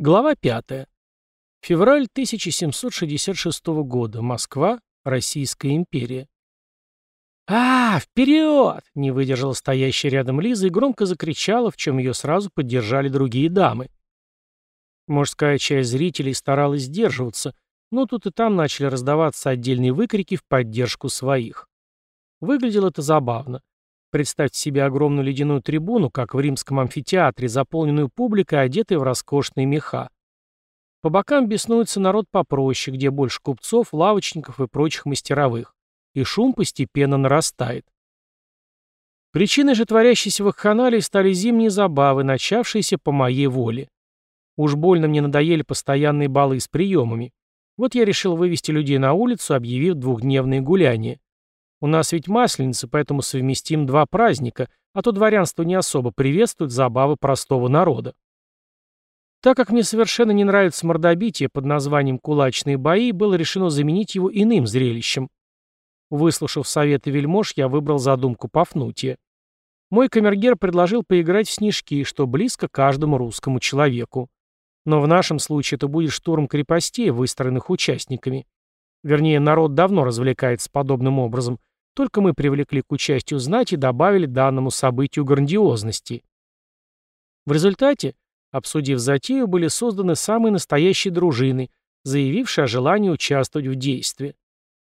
Глава 5. Февраль 1766 года. Москва. Российская империя. «А, вперед!» — не выдержала стоящая рядом Лиза и громко закричала, в чем ее сразу поддержали другие дамы. Мужская часть зрителей старалась сдерживаться, но тут и там начали раздаваться отдельные выкрики в поддержку своих. Выглядело это забавно. Представьте себе огромную ледяную трибуну, как в римском амфитеатре, заполненную публикой, одетой в роскошные меха. По бокам беснуется народ попроще, где больше купцов, лавочников и прочих мастеровых. И шум постепенно нарастает. Причиной же творящейся вакханалии стали зимние забавы, начавшиеся по моей воле. Уж больно мне надоели постоянные балы с приемами. Вот я решил вывести людей на улицу, объявив двухдневные гуляния. У нас ведь масленица, поэтому совместим два праздника, а то дворянство не особо приветствует забавы простого народа. Так как мне совершенно не нравится мордобитие под названием «кулачные бои», было решено заменить его иным зрелищем. Выслушав советы вельмож, я выбрал задумку Пафнутия. Мой камергер предложил поиграть в снежки, что близко каждому русскому человеку. Но в нашем случае это будет штурм крепостей, выстроенных участниками. Вернее, народ давно развлекается подобным образом, только мы привлекли к участию знать и добавили данному событию грандиозности. В результате, обсудив затею, были созданы самые настоящие дружины, заявившие о желании участвовать в действии.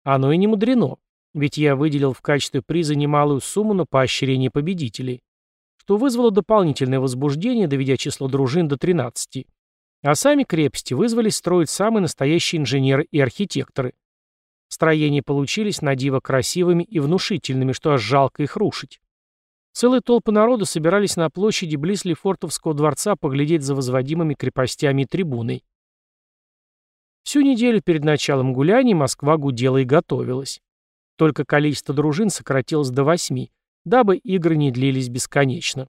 Оно и не мудрено, ведь я выделил в качестве приза немалую сумму на поощрение победителей, что вызвало дополнительное возбуждение, доведя число дружин до 13. А сами крепости вызвались строить самые настоящие инженеры и архитекторы – Строения получились на диво красивыми и внушительными, что аж жалко их рушить. Целые толпы народа собирались на площади близ Лефортовского дворца поглядеть за возводимыми крепостями и трибуной. Всю неделю перед началом гуляний Москва гудела и готовилась. Только количество дружин сократилось до восьми, дабы игры не длились бесконечно.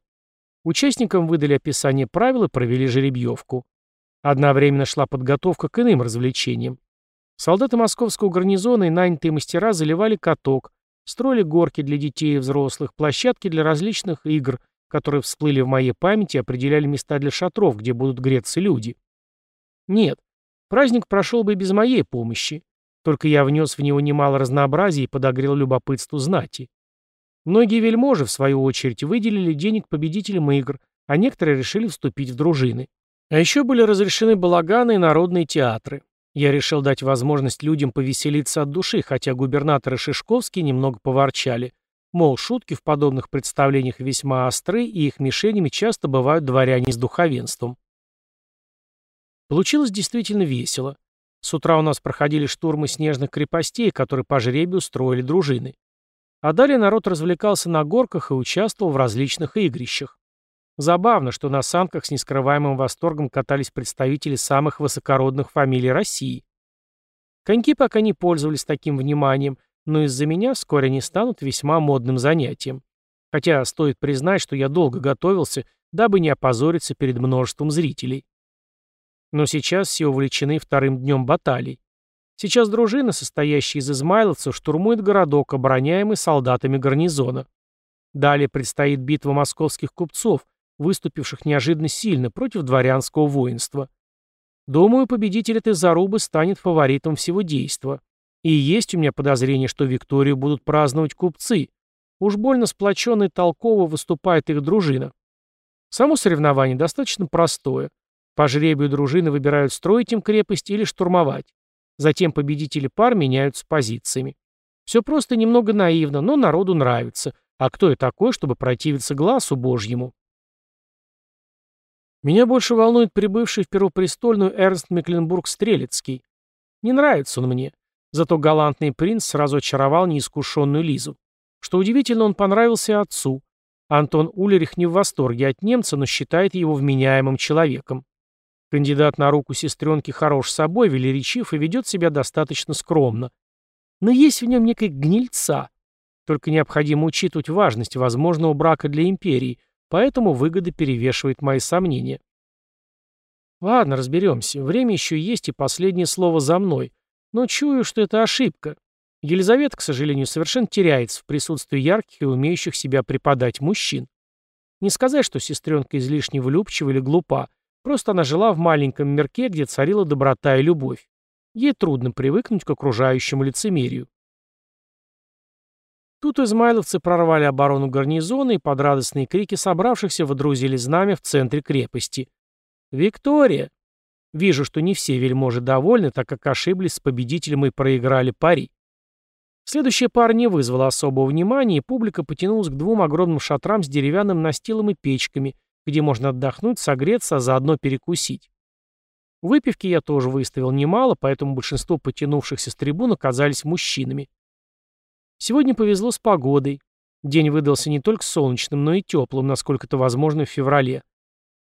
Участникам выдали описание правил и провели жеребьевку. Одновременно шла подготовка к иным развлечениям. Солдаты московского гарнизона и нанятые мастера заливали каток, строили горки для детей и взрослых, площадки для различных игр, которые всплыли в моей памяти и определяли места для шатров, где будут греться люди. Нет, праздник прошел бы и без моей помощи, только я внес в него немало разнообразия и подогрел любопытству знати. Многие вельможи, в свою очередь, выделили денег победителям игр, а некоторые решили вступить в дружины. А еще были разрешены балаганы и народные театры. Я решил дать возможность людям повеселиться от души, хотя губернатор и Шишковский немного поворчали. Мол, шутки в подобных представлениях весьма остры, и их мишенями часто бывают дворяне с духовенством. Получилось действительно весело. С утра у нас проходили штурмы снежных крепостей, которые по жребию строили дружины. А далее народ развлекался на горках и участвовал в различных игрищах. Забавно, что на санках с нескрываемым восторгом катались представители самых высокородных фамилий России. Коньки пока не пользовались таким вниманием, но из-за меня вскоре они станут весьма модным занятием. Хотя стоит признать, что я долго готовился, дабы не опозориться перед множеством зрителей. Но сейчас все увлечены вторым днем баталий. Сейчас дружина, состоящая из измайловцев, штурмует городок, обороняемый солдатами гарнизона. Далее предстоит битва московских купцов, выступивших неожиданно сильно против дворянского воинства. Думаю, победитель этой зарубы станет фаворитом всего действа. И есть у меня подозрение, что Викторию будут праздновать купцы. Уж больно сплоченно и толково выступает их дружина. Само соревнование достаточно простое. По жребию дружины выбирают строить им крепость или штурмовать. Затем победители пар меняются позициями. Все просто немного наивно, но народу нравится. А кто я такой, чтобы противиться глазу Божьему? Меня больше волнует прибывший в Первопрестольную Эрнст Мекленбург-Стрелецкий. Не нравится он мне. Зато галантный принц сразу очаровал неискушенную Лизу. Что удивительно, он понравился отцу. Антон Улерих не в восторге от немца, но считает его вменяемым человеком. Кандидат на руку сестренки хорош собой, велеречив и ведет себя достаточно скромно. Но есть в нем некая гнильца. Только необходимо учитывать важность возможного брака для империи, Поэтому выгода перевешивает мои сомнения. Ладно, разберемся. Время еще есть, и последнее слово за мной. Но чую, что это ошибка. Елизавета, к сожалению, совершенно теряется в присутствии ярких и умеющих себя преподать мужчин. Не сказать, что сестренка излишне влюбчива или глупа, Просто она жила в маленьком мирке, где царила доброта и любовь. Ей трудно привыкнуть к окружающему лицемерию. Тут измайловцы прорвали оборону гарнизона и под радостные крики собравшихся водрузили знамя в центре крепости. «Виктория!» Вижу, что не все вельможи довольны, так как ошиблись с победителем и проиграли пари. Следующая пара не вызвала особого внимания, и публика потянулась к двум огромным шатрам с деревянным настилом и печками, где можно отдохнуть, согреться, а заодно перекусить. Выпивки я тоже выставил немало, поэтому большинство потянувшихся с трибун оказались мужчинами. Сегодня повезло с погодой. День выдался не только солнечным, но и теплым, насколько это возможно в феврале.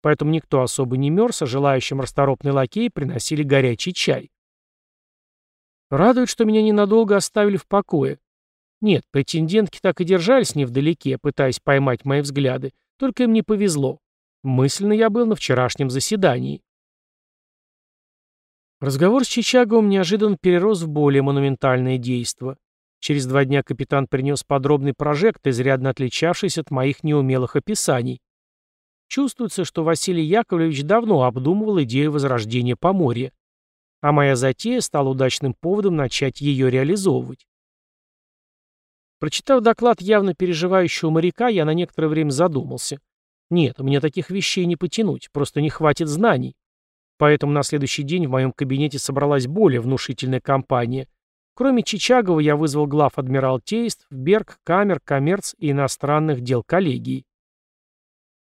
Поэтому никто особо не мерз, а желающим расторопной лакеи приносили горячий чай. Радует, что меня ненадолго оставили в покое. Нет, претендентки так и держались невдалеке, пытаясь поймать мои взгляды, только им не повезло. Мысленно я был на вчерашнем заседании. Разговор с Чичаговым неожиданно перерос в более монументальное действо. Через два дня капитан принес подробный прожект, изрядно отличавшийся от моих неумелых описаний. Чувствуется, что Василий Яковлевич давно обдумывал идею возрождения Поморья. А моя затея стала удачным поводом начать ее реализовывать. Прочитав доклад явно переживающего моряка, я на некоторое время задумался. Нет, мне таких вещей не потянуть, просто не хватит знаний. Поэтому на следующий день в моем кабинете собралась более внушительная компания. Кроме Чичагова я вызвал глав адмиралтейств, Берг, Камер, Коммерц и иностранных дел коллегии.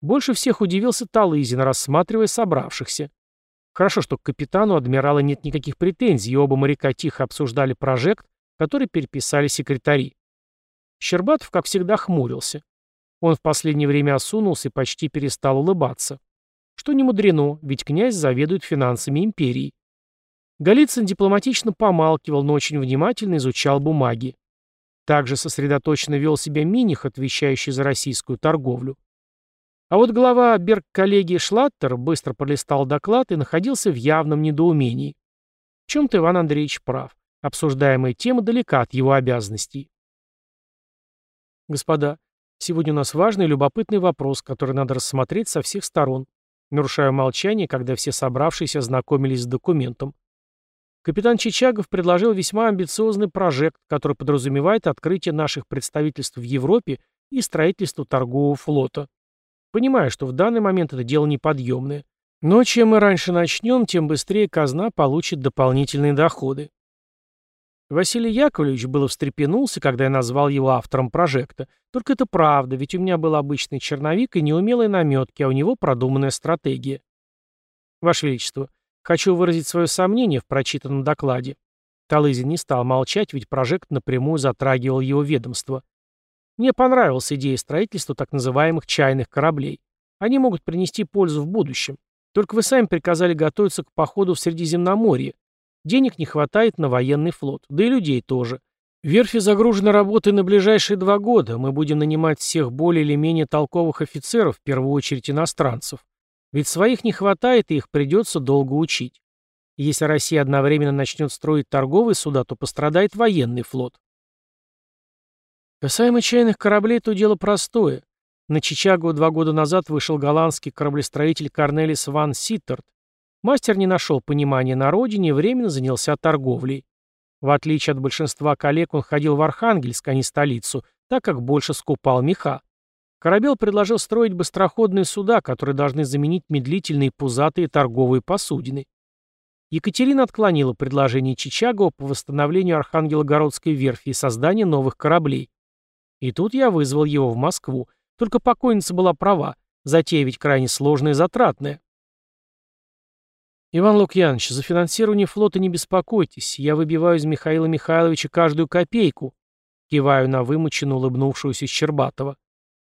Больше всех удивился Талызин, рассматривая собравшихся. Хорошо, что к капитану адмирала нет никаких претензий, и оба моряка тихо обсуждали прожект, который переписали секретари. Щербатов, как всегда, хмурился. Он в последнее время осунулся и почти перестал улыбаться. Что не мудрено, ведь князь заведует финансами империи. Голицын дипломатично помалкивал, но очень внимательно изучал бумаги. Также сосредоточенно вел себя Миних, отвечающий за российскую торговлю. А вот глава Берг-коллегии Шлаттер быстро пролистал доклад и находился в явном недоумении. В чем-то Иван Андреевич прав. Обсуждаемая тема далека от его обязанностей. Господа, сегодня у нас важный и любопытный вопрос, который надо рассмотреть со всех сторон. Нарушаю молчание, когда все собравшиеся знакомились с документом. Капитан Чичагов предложил весьма амбициозный прожект, который подразумевает открытие наших представительств в Европе и строительство торгового флота. Понимаю, что в данный момент это дело неподъемное. Но чем мы раньше начнем, тем быстрее казна получит дополнительные доходы. Василий Яковлевич было встрепенулся, когда я назвал его автором прожекта. Только это правда, ведь у меня был обычный черновик и неумелые наметки, а у него продуманная стратегия. Ваше Величество, хочу выразить свое сомнение в прочитанном докладе. Талызин не стал молчать, ведь прожект напрямую затрагивал его ведомство. Мне понравилась идея строительства так называемых чайных кораблей. Они могут принести пользу в будущем. Только вы сами приказали готовиться к походу в Средиземноморье. Денег не хватает на военный флот, да и людей тоже. Верфи загружены работой на ближайшие два года. Мы будем нанимать всех более или менее толковых офицеров, в первую очередь иностранцев. Ведь своих не хватает, и их придется долго учить. Если Россия одновременно начнет строить торговые суда, то пострадает военный флот. Касаемо чайных кораблей, то дело простое. На Чичаго два года назад вышел голландский кораблестроитель Корнелис ван Ситтерт. Мастер не нашел понимания на родине и временно занялся торговлей. В отличие от большинства коллег, он ходил в Архангельск, а не столицу, так как больше скупал меха. Корабел предложил строить быстроходные суда, которые должны заменить медлительные пузатые торговые посудины. Екатерина отклонила предложение Чичаго по восстановлению Архангелогородской верфи и созданию новых кораблей. И тут я вызвал его в Москву. Только покойница была права. Затея ведь крайне сложная и затратная. Иван Лукьянович, за финансирование флота не беспокойтесь. Я выбиваю из Михаила Михайловича каждую копейку. Киваю на вымученно улыбнувшуюся Щербатова.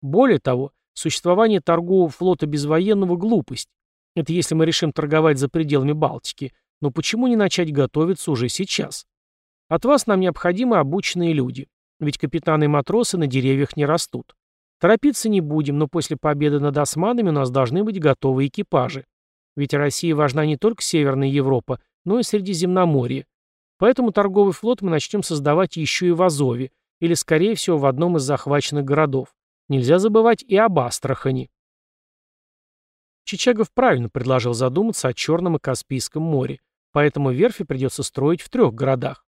Более того, существование торгового флота без военного – глупость. Это если мы решим торговать за пределами Балтики. Но почему не начать готовиться уже сейчас? От вас нам необходимы обученные люди. Ведь капитаны и матросы на деревьях не растут. Торопиться не будем, но после победы над османами у нас должны быть готовы экипажи. Ведь России важна не только Северная Европа, но и Средиземноморье. Поэтому торговый флот мы начнем создавать еще и в Азове, или, скорее всего, в одном из захваченных городов. Нельзя забывать и об Астрахани. Чичагов правильно предложил задуматься о Черном и Каспийском море, поэтому верфи придется строить в трех городах.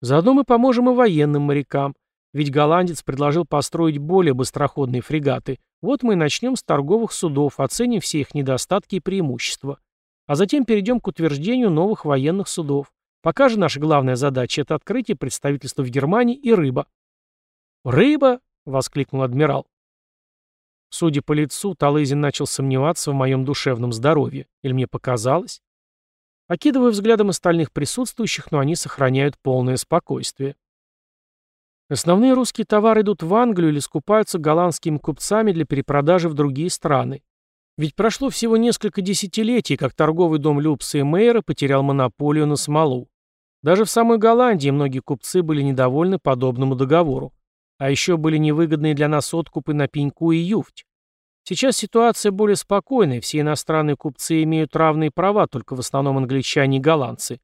Заодно мы поможем и военным морякам, ведь голландец предложил построить более быстроходные фрегаты. Вот мы и начнем с торговых судов, оценим все их недостатки и преимущества. А затем перейдем к утверждению новых военных судов. Пока же наша главная задача – это открытие представительства в Германии и рыба. «Рыба!» — воскликнул адмирал. Судя по лицу, Талызин начал сомневаться в моем душевном здоровье. Или мне показалось? Окидываю взглядом остальных присутствующих, но они сохраняют полное спокойствие. Основные русские товары идут в Англию или скупаются голландскими купцами для перепродажи в другие страны. Ведь прошло всего несколько десятилетий, как торговый дом Люпса и Мейера потерял монополию на смолу. Даже в самой Голландии многие купцы были недовольны подобному договору. А еще были невыгодные для нас откупы на пеньку и юфть. Сейчас ситуация более спокойная, все иностранные купцы имеют равные права, только в основном англичане и голландцы.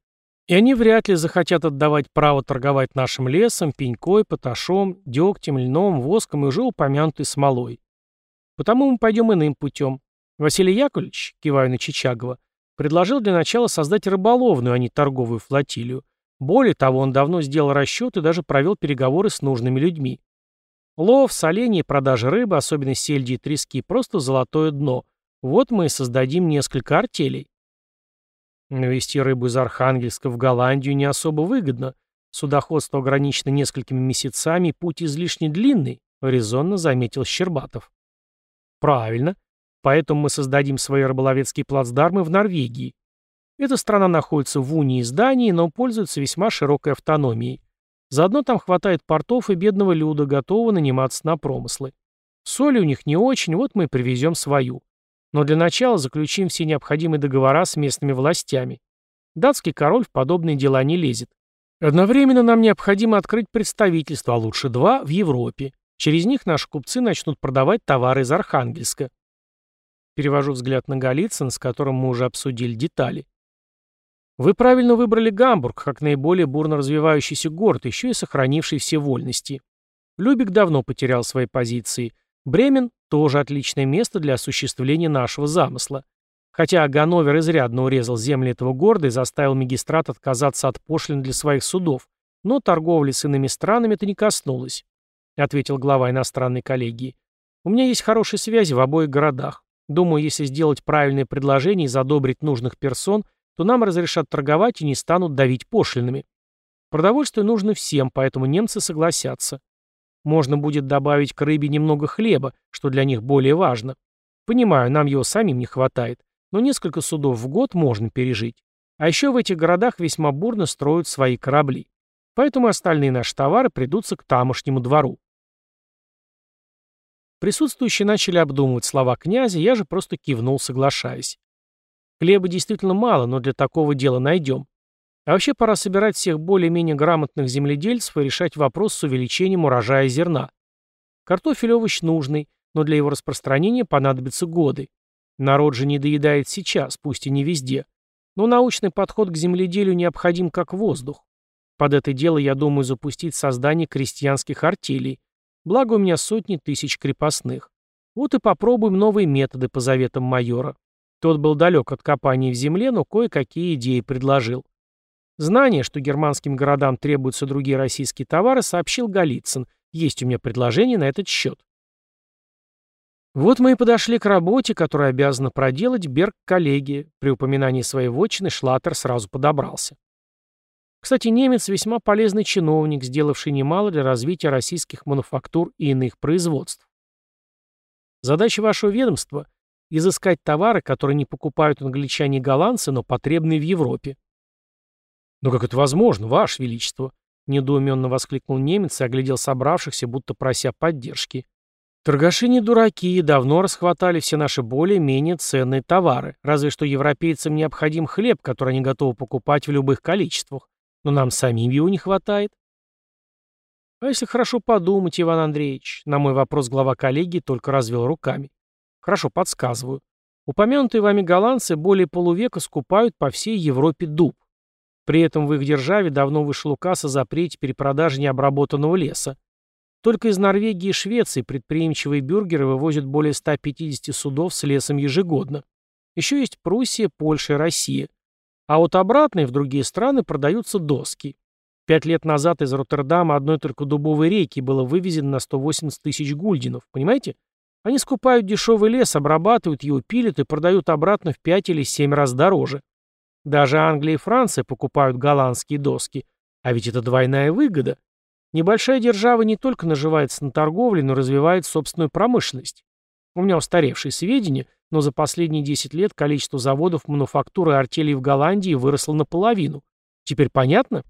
И они вряд ли захотят отдавать право торговать нашим лесом, пенькой, поташом, дегтем, льном, воском и уже упомянутой смолой. Потому мы пойдем иным путем. Василий Яковлевич, кивая на Чичагова, предложил для начала создать рыболовную, а не торговую флотилию. Более того, он давно сделал расчет и даже провел переговоры с нужными людьми. Лов, соление продажа рыбы, особенно сельди и трески, просто золотое дно. Вот мы и создадим несколько артелей. Но вести рыбу из Архангельска в Голландию не особо выгодно. Судоходство ограничено несколькими месяцами, путь излишне длинный, резонно заметил Щербатов. Правильно. Поэтому мы создадим свои рыболовецкие плацдармы в Норвегии. Эта страна находится в унии с Данией, но пользуется весьма широкой автономией. Заодно там хватает портов и бедного люда, готового наниматься на промыслы. Соли у них не очень, вот мы и привезем свою. Но для начала заключим все необходимые договора с местными властями. Датский король в подобные дела не лезет. Одновременно нам необходимо открыть представительство, а лучше два, в Европе. Через них наши купцы начнут продавать товары из Архангельска. Перевожу взгляд на Голицын, с которым мы уже обсудили детали. Вы правильно выбрали Гамбург, как наиболее бурно развивающийся город, еще и сохранивший все вольности. Любик давно потерял свои позиции. Бремен – тоже отличное место для осуществления нашего замысла. Хотя Ганновер изрядно урезал земли этого города и заставил магистрат отказаться от пошлин для своих судов, но торговли с иными странами это не коснулось, ответил глава иностранной коллегии. У меня есть хорошие связи в обоих городах. Думаю, если сделать правильное предложение и задобрить нужных персон, то нам разрешат торговать и не станут давить пошлинами. Продовольствие нужно всем, поэтому немцы согласятся. Можно будет добавить к рыбе немного хлеба, что для них более важно. Понимаю, нам его самим не хватает, но несколько судов в год можно пережить. А еще в этих городах весьма бурно строят свои корабли. Поэтому остальные наши товары придутся к тамошнему двору. Присутствующие начали обдумывать слова князя, я же просто кивнул, соглашаясь. Хлеба действительно мало, но для такого дела найдем. А вообще пора собирать всех более-менее грамотных земледельцев и решать вопрос с увеличением урожая зерна. Картофель овощ нужный, но для его распространения понадобятся годы. Народ же не доедает сейчас, пусть и не везде. Но научный подход к земледелию необходим как воздух. Под это дело я думаю запустить создание крестьянских артелей. Благо у меня сотни тысяч крепостных. Вот и попробуем новые методы по заветам майора. Тот был далек от копания в земле, но кое-какие идеи предложил. Знание, что германским городам требуются другие российские товары, сообщил Голицын. Есть у меня предложение на этот счет. Вот мы и подошли к работе, которую обязана проделать Берг-коллегия. При упоминании своей вотчины Шлаттер сразу подобрался. Кстати, немец весьма полезный чиновник, сделавший немало для развития российских мануфактур и иных производств. Задача вашего ведомства изыскать товары, которые не покупают англичане и голландцы, но потребны в Европе. «Но как это возможно, Ваше Величество?» — недоуменно воскликнул немец и оглядел собравшихся, будто прося поддержки. «Торгаши не дураки, давно расхватали все наши более-менее ценные товары, разве что европейцам необходим хлеб, который они готовы покупать в любых количествах, но нам самим его не хватает». А если хорошо подумать, Иван Андреевич, на мой вопрос глава коллегии только развел руками. Хорошо, подсказываю. Упомянутые вами голландцы более полувека скупают по всей Европе дуб. При этом в их державе давно вышел указ о запрете перепродажи необработанного леса. Только из Норвегии и Швеции предприимчивые бюргеры вывозят более 150 судов с лесом ежегодно. Еще есть Пруссия, Польша и Россия. А вот обратные в другие страны продаются доски. Пять лет назад из Роттердама одной только дубовой рейки было вывезено на 180 тысяч гульдинов. Понимаете? Они скупают дешевый лес, обрабатывают его, пилят и продают обратно в 5 или 7 раз дороже. Даже Англия и Франция покупают голландские доски. А ведь это двойная выгода. Небольшая держава не только наживается на торговле, но развивает собственную промышленность. У меня устаревшие сведения, но за последние 10 лет количество заводов мануфактуры и артелей в Голландии выросло наполовину. Теперь понятно?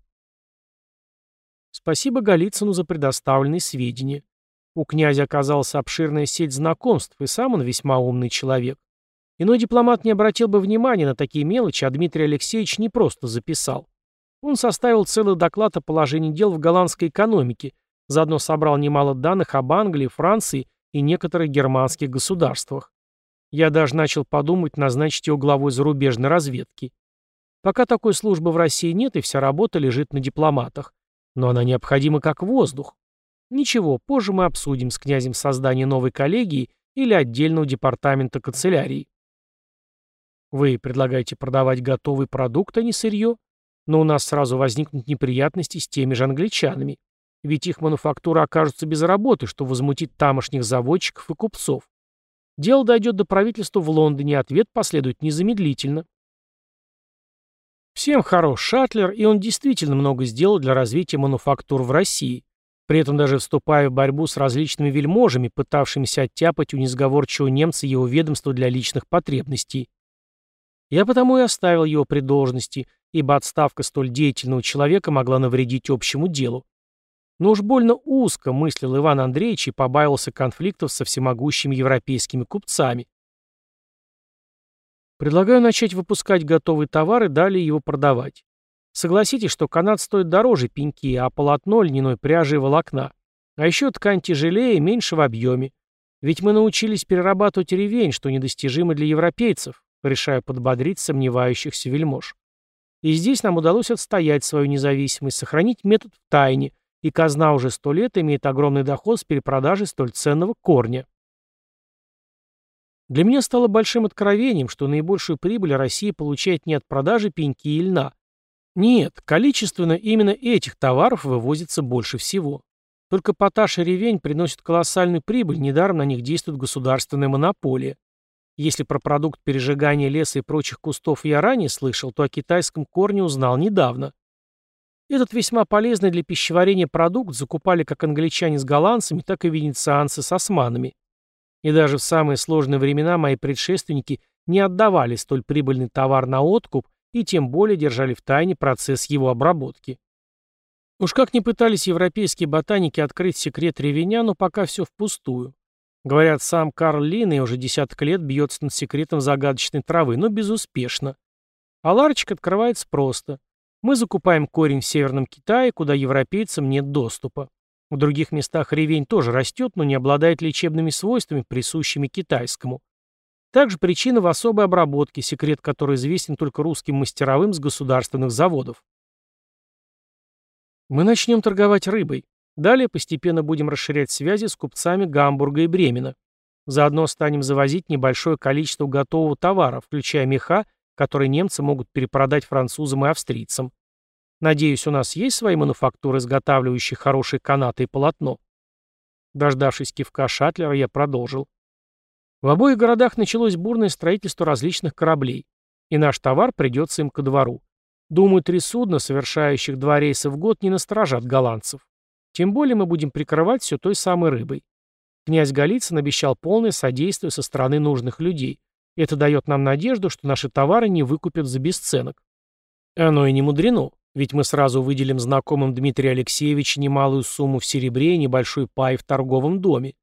Спасибо Голицыну за предоставленные сведения. У князя оказалась обширная сеть знакомств, и сам он весьма умный человек. Иной дипломат не обратил бы внимания на такие мелочи, а Дмитрий Алексеевич не просто записал. Он составил целый доклад о положении дел в голландской экономике, заодно собрал немало данных об Англии, Франции и некоторых германских государствах. Я даже начал подумать назначить его главой зарубежной разведки. Пока такой службы в России нет, и вся работа лежит на дипломатах. Но она необходима как воздух. Ничего, позже мы обсудим с князем создание новой коллегии или отдельного департамента канцелярии. Вы предлагаете продавать готовый продукт, а не сырье? Но у нас сразу возникнут неприятности с теми же англичанами. Ведь их мануфактуры окажутся без работы, что возмутит тамошних заводчиков и купцов. Дело дойдет до правительства в Лондоне, ответ последует незамедлительно. Всем хорош Шатлер, и он действительно много сделал для развития мануфактур в России, при этом даже вступая в борьбу с различными вельможами, пытавшимися оттяпать у несговорчивого немца его ведомство для личных потребностей. Я потому и оставил его при должности, ибо отставка столь деятельного человека могла навредить общему делу. Но уж больно узко мыслил Иван Андреевич и побаивался конфликтов со всемогущими европейскими купцами. Предлагаю начать выпускать готовый товар и далее его продавать. Согласитесь, что канат стоит дороже пеньки, а полотно льняной пряжи и волокна. А еще ткань тяжелее и меньше в объеме. Ведь мы научились перерабатывать ревень, что недостижимо для европейцев, решаю подбодрить сомневающихся вельмож. И здесь нам удалось отстоять свою независимость, сохранить метод в тайне, и казна уже сто лет имеет огромный доход с перепродажи столь ценного корня. Для меня стало большим откровением, что наибольшую прибыль Россия получает не от продажи пеньки и льна. Нет, количественно именно этих товаров вывозится больше всего. Только поташ и ревень приносят колоссальную прибыль, недаром на них действует государственная монополия. Если про продукт пережигания леса и прочих кустов я ранее слышал, то о китайском корне узнал недавно. Этот весьма полезный для пищеварения продукт закупали как англичане с голландцами, так и венецианцы с османами. И даже в самые сложные времена мои предшественники не отдавали столь прибыльный товар на откуп и тем более держали в тайне процесс его обработки. Уж как ни пытались европейские ботаники открыть секрет ревеня, но пока все впустую. Говорят, сам Карл Линней уже десяток лет бьется над секретом загадочной травы, но безуспешно. А ларчик открывается просто. Мы закупаем корень в Северном Китае, куда европейцам нет доступа. В других местах ревень тоже растет, но не обладает лечебными свойствами, присущими китайскому. Также причина в особой обработке, секрет которой известен только русским мастеровым с государственных заводов. Мы начнем торговать рыбой. Далее постепенно будем расширять связи с купцами Гамбурга и Бремена. Заодно станем завозить небольшое количество готового товара, включая меха, которые немцы могут перепродать французам и австрийцам. Надеюсь, у нас есть свои мануфактуры, изготавливающие хорошие канаты и полотно. Дождавшись кивка Шатлера, я продолжил. В обоих городах началось бурное строительство различных кораблей, и наш товар придется им ко двору. Думаю, три судна, совершающих два рейса в год, не насторожат голландцев. Тем более мы будем прикрывать все той самой рыбой. Князь Голицын обещал полное содействие со стороны нужных людей. Это дает нам надежду, что наши товары не выкупят за бесценок. Оно и не мудрено. Ведь мы сразу выделим знакомым Дмитрия Алексеевича немалую сумму в серебре и небольшой пай в торговом доме.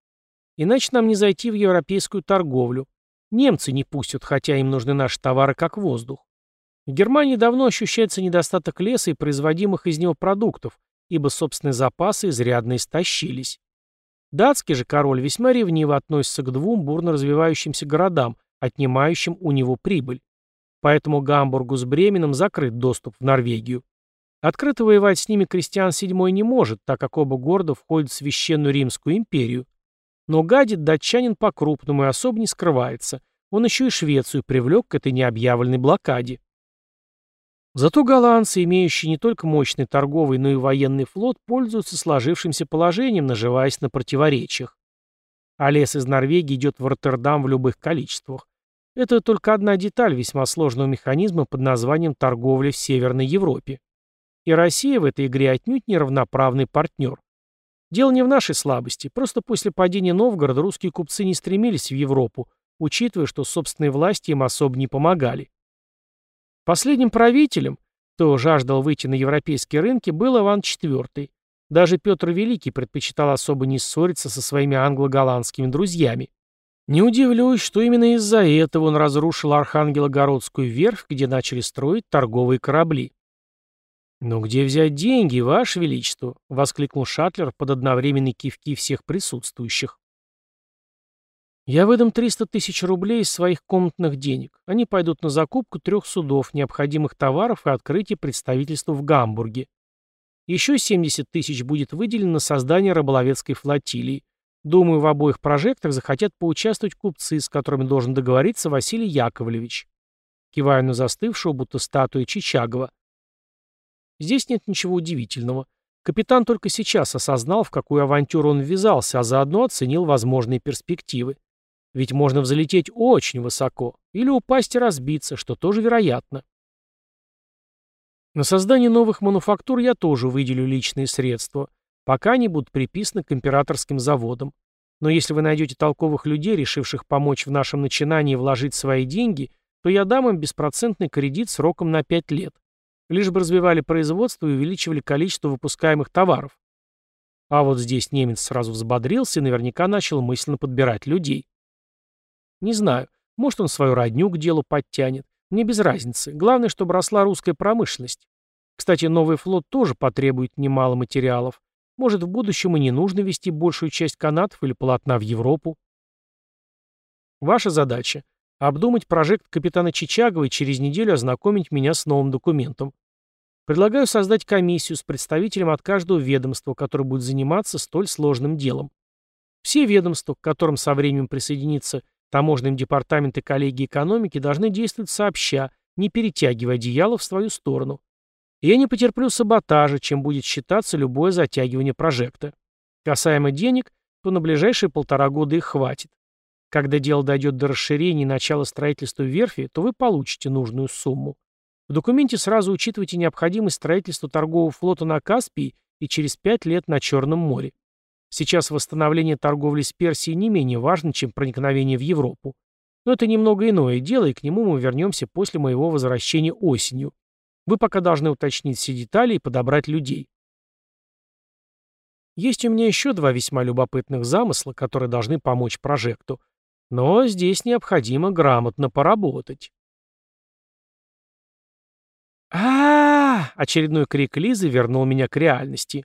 Иначе нам не зайти в европейскую торговлю. Немцы не пустят, хотя им нужны наши товары как воздух. В Германии давно ощущается недостаток леса и производимых из него продуктов, ибо собственные запасы изрядно истощились. Датский же король весьма ревниво относится к двум бурно развивающимся городам, отнимающим у него прибыль. Поэтому Гамбургу с Бременом закрыт доступ в Норвегию. Открыто воевать с ними Кристиан VII не может, так как оба города входят в Священную Римскую империю. Но гадит датчанин по-крупному и особо не скрывается. Он еще и Швецию привлек к этой необъявленной блокаде. Зато голландцы, имеющие не только мощный торговый, но и военный флот, пользуются сложившимся положением, наживаясь на противоречиях. А лес из Норвегии идет в Роттердам в любых количествах. Это только одна деталь весьма сложного механизма под названием торговля в Северной Европе. И Россия в этой игре отнюдь не равноправный партнер. Дело не в нашей слабости, просто после падения Новгорода русские купцы не стремились в Европу, учитывая, что собственные власти им особо не помогали. Последним правителем, кто жаждал выйти на европейские рынки, был Иван IV. Даже Петр Великий предпочитал особо не ссориться со своими англо-голландскими друзьями. Не удивлюсь, что именно из-за этого он разрушил Архангелогородскую верфь, где начали строить торговые корабли. «Но где взять деньги, Ваше Величество?» — воскликнул Шатлер под одновременные кивки всех присутствующих. «Я выдам 300 тысяч рублей из своих комнатных денег. Они пойдут на закупку трех судов, необходимых товаров и открытие представительства в Гамбурге. Еще 70 тысяч будет выделено на создание рыболовецкой флотилии. Думаю, в обоих прожектах захотят поучаствовать купцы, с которыми должен договориться Василий Яковлевич». Киваю на застывшего, будто статуя Чичагова. Здесь нет ничего удивительного. Капитан только сейчас осознал, в какую авантюру он ввязался, а заодно оценил возможные перспективы. Ведь можно взлететь очень высоко, или упасть и разбиться, что тоже вероятно. На создание новых мануфактур я тоже выделю личные средства, пока они будут приписаны к императорским заводам. Но если вы найдете толковых людей, решивших помочь в нашем начинании вложить свои деньги, то я дам им беспроцентный кредит сроком на 5 лет лишь бы развивали производство и увеличивали количество выпускаемых товаров. А вот здесь немец сразу взбодрился и наверняка начал мысленно подбирать людей. Не знаю, может он свою родню к делу подтянет. Мне без разницы. Главное, чтобы росла русская промышленность. Кстати, новый флот тоже потребует немало материалов. Может, в будущем и не нужно вести большую часть канатов или полотна в Европу. Ваша задача – обдумать прожект капитана Чичагова и через неделю ознакомить меня с новым документом. Предлагаю создать комиссию с представителем от каждого ведомства, который будет заниматься столь сложным делом. Все ведомства, к которым со временем присоединится таможенный департамент и коллегии экономики, должны действовать сообща, не перетягивая одеяло в свою сторону. Я не потерплю саботажа, чем будет считаться любое затягивание прожекта. Касаемо денег, то на ближайшие полтора года их хватит. Когда дело дойдет до расширения и начала строительства верфи, то вы получите нужную сумму. В документе сразу учитывайте необходимость строительства торгового флота на Каспии и через пять лет на Черном море. Сейчас восстановление торговли с Персией не менее важно, чем проникновение в Европу. Но это немного иное дело, и к нему мы вернемся после моего возвращения осенью. Вы пока должны уточнить все детали и подобрать людей. Есть у меня еще два весьма любопытных замысла, которые должны помочь прожекту. Но здесь необходимо грамотно поработать а, Очередной крик Лизы вернул меня к реальности.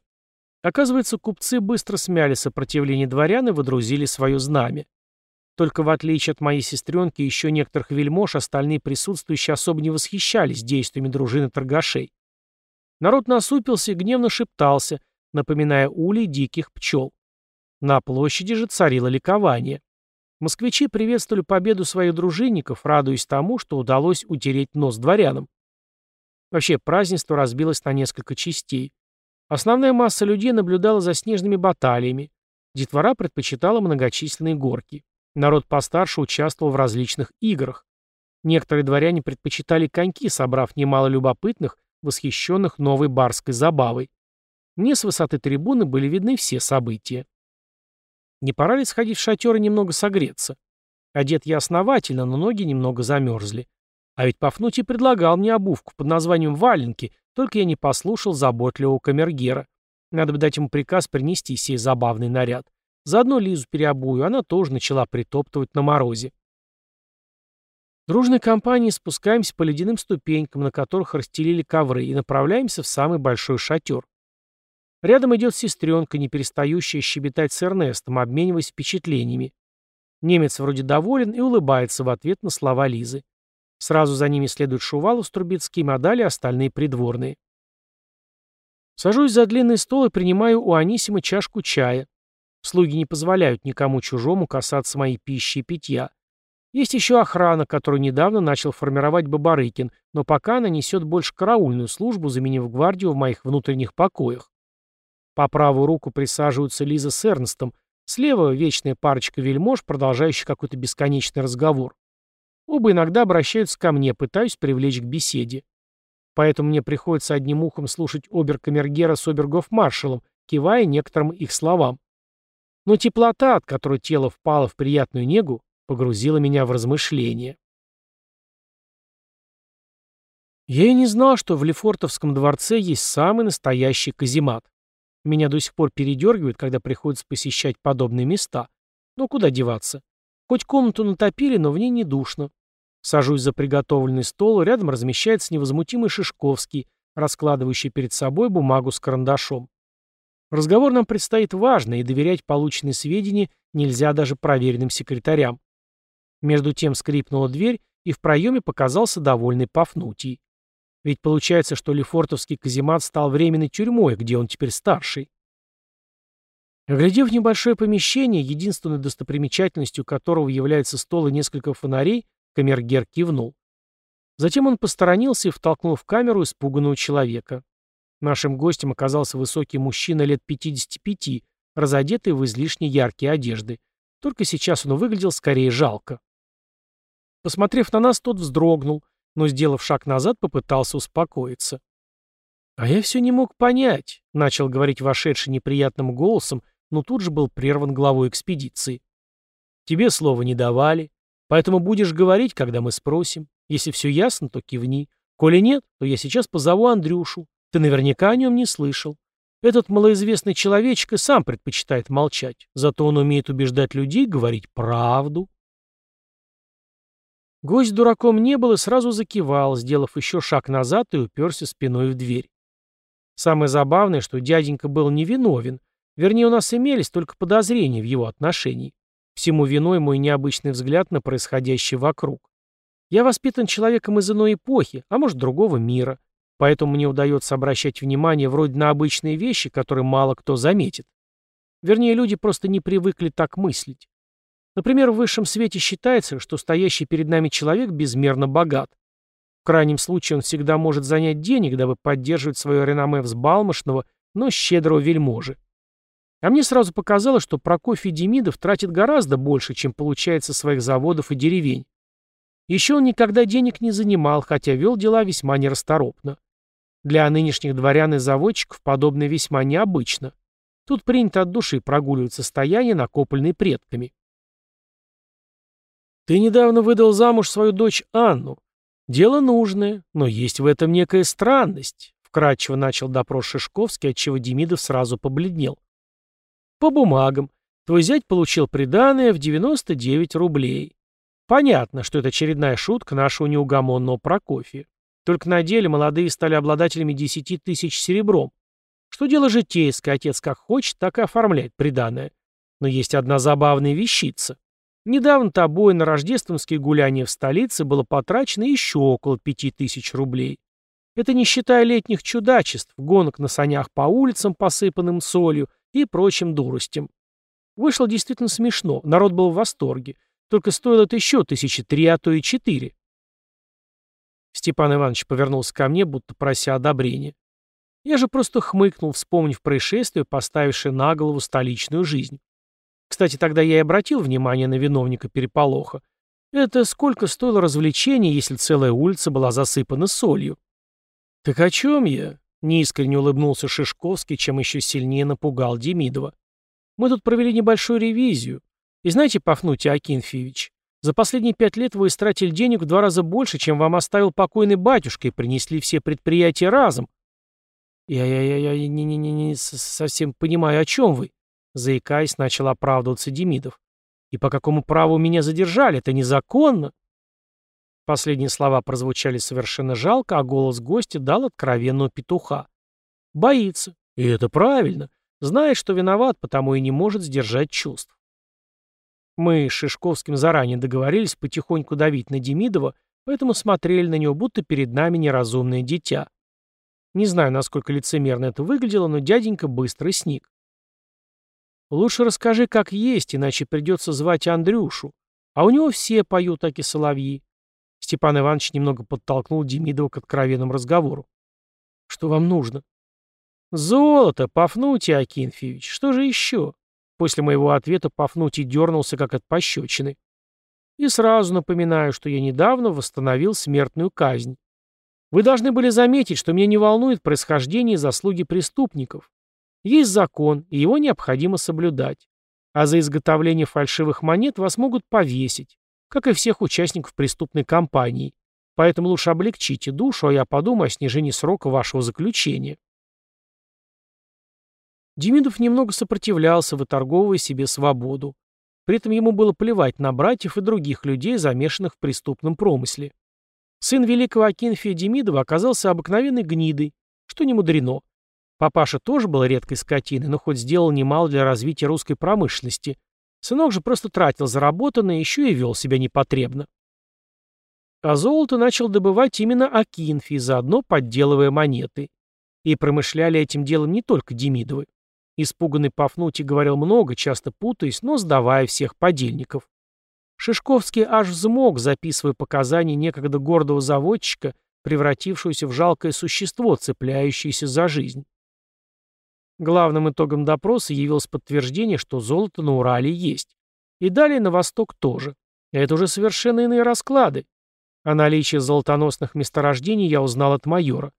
Оказывается, купцы быстро смяли сопротивление дворян и водрузили свое знамя. Только в отличие от моей сестренки и еще некоторых вельмож, остальные присутствующие особо не восхищались действиями дружины торгашей. Народ насупился и гневно шептался, напоминая улей диких пчел. На площади же царило ликование. Москвичи приветствовали победу своих дружинников, радуясь тому, что удалось утереть нос дворянам. Вообще, празднество разбилось на несколько частей. Основная масса людей наблюдала за снежными баталиями. Детвора предпочитала многочисленные горки. Народ постарше участвовал в различных играх. Некоторые дворяне предпочитали коньки, собрав немало любопытных, восхищенных новой барской забавой. Мне с высоты трибуны были видны все события. Не пора ли сходить в шатер и немного согреться? Одет я основательно, но ноги немного замерзли. А ведь Пафнутий предлагал мне обувку под названием «валенки», только я не послушал заботливого камергера. Надо бы дать ему приказ принести сей забавный наряд. Заодно Лизу переобую, она тоже начала притоптывать на морозе. Дружной компанией спускаемся по ледяным ступенькам, на которых расстелили ковры, и направляемся в самый большой шатер. Рядом идет сестренка, не перестающая щебетать с Эрнестом, обмениваясь впечатлениями. Немец вроде доволен и улыбается в ответ на слова Лизы. Сразу за ними следует Шувалов с Трубецким, а далее остальные придворные. Сажусь за длинный стол и принимаю у Анисима чашку чая. Слуги не позволяют никому чужому касаться моей пищи и питья. Есть еще охрана, которую недавно начал формировать Бабарыкин, но пока она несет больше караульную службу, заменив гвардию в моих внутренних покоях. По правую руку присаживаются Лиза с Эрнстом, слева вечная парочка вельмож, продолжающих какой-то бесконечный разговор. Оба иногда обращаются ко мне, пытаюсь привлечь к беседе. Поэтому мне приходится одним ухом слушать оберкамергера с обергофмаршалом, кивая некоторым их словам. Но теплота, от которой тело впало в приятную негу, погрузила меня в размышления. Я и не знал, что в Лефортовском дворце есть самый настоящий каземат. Меня до сих пор передергивает, когда приходится посещать подобные места. Но куда деваться? Хоть комнату натопили, но в ней не душно. Сажусь за приготовленный стол, рядом размещается невозмутимый Шишковский, раскладывающий перед собой бумагу с карандашом. Разговор нам предстоит важный, и доверять полученные сведения нельзя даже проверенным секретарям. Между тем скрипнула дверь, и в проеме показался довольный Пафнутий. Ведь получается, что Лефортовский каземат стал временной тюрьмой, где он теперь старший. Оглядев небольшое помещение, единственной достопримечательностью которого является стол и несколько фонарей, Камергер кивнул. Затем он посторонился и втолкнул в камеру испуганного человека. Нашим гостем оказался высокий мужчина лет 55, разодетый в излишне яркие одежды. Только сейчас он выглядел скорее жалко. Посмотрев на нас, тот вздрогнул, но, сделав шаг назад, попытался успокоиться. «А я все не мог понять», — начал говорить вошедший неприятным голосом, но тут же был прерван главой экспедиции. «Тебе слова не давали, Поэтому будешь говорить, когда мы спросим. Если все ясно, то кивни. Коли нет, то я сейчас позову Андрюшу. Ты наверняка о нем не слышал. Этот малоизвестный человечек и сам предпочитает молчать, зато он умеет убеждать людей говорить правду. Гость дураком не был и сразу закивал, сделав еще шаг назад и уперся спиной в дверь. Самое забавное, что дяденька был невиновен, вернее, у нас имелись только подозрения в его отношении. Всему виной мой необычный взгляд на происходящее вокруг. Я воспитан человеком из иной эпохи, а может другого мира, поэтому мне удается обращать внимание вроде на обычные вещи, которые мало кто заметит. Вернее, люди просто не привыкли так мыслить. Например, в высшем свете считается, что стоящий перед нами человек безмерно богат. В крайнем случае он всегда может занять денег, дабы поддерживать свое реноме взбалмошного, но щедрого вельможи. А мне сразу показалось, что Прокофий Демидов тратит гораздо больше, чем получает со своих заводов и деревень. Еще он никогда денег не занимал, хотя вел дела весьма нерасторопно. Для нынешних дворян и заводчиков подобное весьма необычно. Тут принято от души прогуливать состояние, накопленное предками. Ты недавно выдал замуж свою дочь Анну. Дело нужное, но есть в этом некая странность. Вкратчиво начал допрос Шишковский, отчего Демидов сразу побледнел. По бумагам. Твой зять получил приданое в 99 рублей. Понятно, что это очередная шутка нашего неугомонного Прокофия. Только на деле молодые стали обладателями 10 тысяч серебром. Что дело житейское, отец как хочет, так и оформляет приданое. Но есть одна забавная вещица. Недавно тобой на рождественские гуляния в столице было потрачено еще около пяти тысяч рублей. Это не считая летних чудачеств, гонок на санях по улицам, посыпанным солью, и прочим дуростям. Вышло действительно смешно, народ был в восторге. Только стоило это еще тысячи три, а то и четыре. Степан Иванович повернулся ко мне, будто прося одобрения. Я же просто хмыкнул, вспомнив происшествие, поставившее на голову столичную жизнь. Кстати, тогда я и обратил внимание на виновника переполоха. Это сколько стоило развлечение, если целая улица была засыпана солью? Так о чем я? Неискренне улыбнулся Шишковский, чем еще сильнее напугал Демидова. «Мы тут провели небольшую ревизию. И знаете, Пафнутий Акинфьевич, за последние пять лет вы истратили денег в два раза больше, чем вам оставил покойный батюшка, и принесли все предприятия разом». «Я-я-я, не-не-не, совсем понимаю, о чем вы?» Заикаясь, начал оправдываться Демидов. «И по какому праву меня задержали? Это незаконно!» Последние слова прозвучали совершенно жалко, а голос гостя дал откровенного петуха. Боится. И это правильно. Знает, что виноват, потому и не может сдержать чувств. Мы с Шишковским заранее договорились потихоньку давить на Демидова, поэтому смотрели на него, будто перед нами неразумное дитя. Не знаю, насколько лицемерно это выглядело, но дяденька быстро сник. Лучше расскажи, как есть, иначе придется звать Андрюшу. А у него все поют, таки соловьи. Степан Иванович немного подтолкнул Демидова к откровенному разговору. Что вам нужно? Золото, Пафнутий Акинфьевич. Что же еще? После моего ответа Пафнутий дернулся, как от пощечины. И сразу напоминаю, что я недавно восстановил смертную казнь. Вы должны были заметить, что меня не волнует происхождение и заслуги преступников. Есть закон, и его необходимо соблюдать. А за изготовление фальшивых монет вас могут повесить, как и всех участников преступной кампании. Поэтому лучше облегчите душу, а я подумаю о снижении срока вашего заключения. Демидов немного сопротивлялся, выторговывая себе свободу. При этом ему было плевать на братьев и других людей, замешанных в преступном промысле. Сын великого Акинфия Демидова оказался обыкновенной гнидой, что не мудрено. Папаша тоже был редкой скотиной, но хоть сделал немало для развития русской промышленности. Сынок же просто тратил заработанное, еще и вел себя непотребно. А золото начал добывать именно Акинфий, заодно подделывая монеты. И промышляли этим делом не только Демидовы. Испуганный Пафнутий говорил много, часто путаясь, но сдавая всех подельников. Шишковский аж взмок, записывая показания некогда гордого заводчика, превратившегося в жалкое существо, цепляющееся за жизнь. Главным итогом допроса явилось подтверждение, что золото на Урале есть. И далее на восток тоже. Это уже совершенно иные расклады. О наличии золотоносных месторождений я узнал от майора.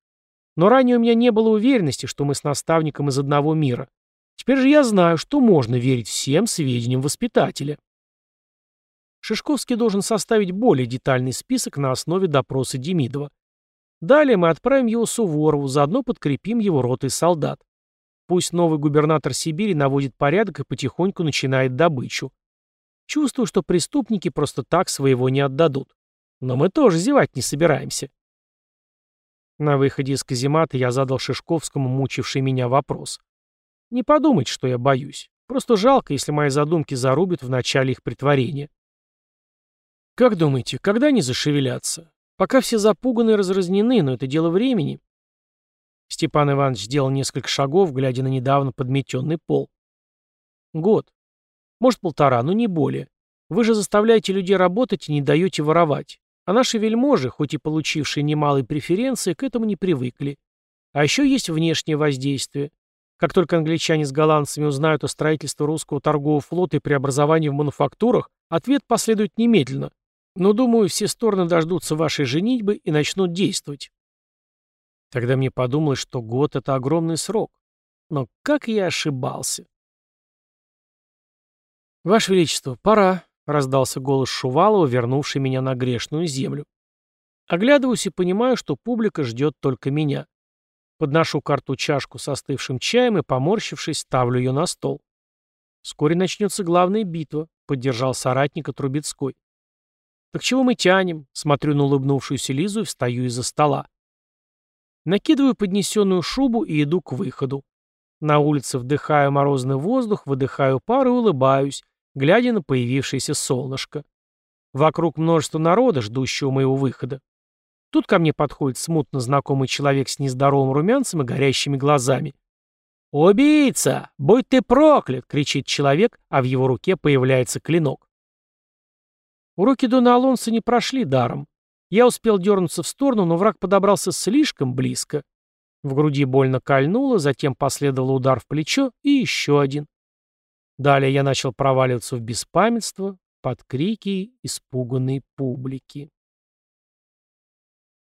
Но ранее у меня не было уверенности, что мы с наставником из одного мира. Теперь же я знаю, что можно верить всем сведениям воспитателя. Шишковский должен составить более детальный список на основе допроса Демидова. Далее мы отправим его Суворову, заодно подкрепим его ротой солдат. Пусть новый губернатор Сибири наводит порядок и потихоньку начинает добычу. Чувствую, что преступники просто так своего не отдадут. Но мы тоже зевать не собираемся. На выходе из каземата я задал Шишковскому мучивший меня вопрос. Не подумайте, что я боюсь. Просто жалко, если мои задумки зарубят в начале их притворения. Как думаете, когда они зашевелятся? Пока все запуганы и разразнены, но это дело времени. Степан Иванович сделал несколько шагов, глядя на недавно подметенный пол. Год. Может, полтора, но не более. Вы же заставляете людей работать и не даете воровать. А наши вельможи, хоть и получившие немалые преференции, к этому не привыкли. А еще есть внешнее воздействие. Как только англичане с голландцами узнают о строительстве русского торгового флота и преобразовании в мануфактурах, ответ последует немедленно. Но, думаю, все стороны дождутся вашей женитьбы и начнут действовать. Тогда мне подумалось, что год — это огромный срок. Но как я ошибался. «Ваше Величество, пора», — раздался голос Шувалова, вернувший меня на грешную землю. Оглядываюсь и понимаю, что публика ждет только меня. Подношу карту чашку с остывшим чаем и, поморщившись, ставлю ее на стол. «Вскоре начнется главная битва», — поддержал соратника Трубецкой. «Так чего мы тянем?» — смотрю на улыбнувшуюся Лизу и встаю из-за стола. Накидываю поднесенную шубу и иду к выходу. На улице вдыхаю морозный воздух, выдыхаю пар и улыбаюсь, глядя на появившееся солнышко. Вокруг множество народа, ждущего моего выхода. Тут ко мне подходит смутно знакомый человек с нездоровым румянцем и горящими глазами. «Убийца! Будь ты проклят!» — кричит человек, а в его руке появляется клинок. Уроки Дона Алонса не прошли даром. Я успел дернуться в сторону, но враг подобрался слишком близко. В груди больно кольнуло, затем последовал удар в плечо и еще один. Далее я начал проваливаться в беспамятство под крики испуганной публики.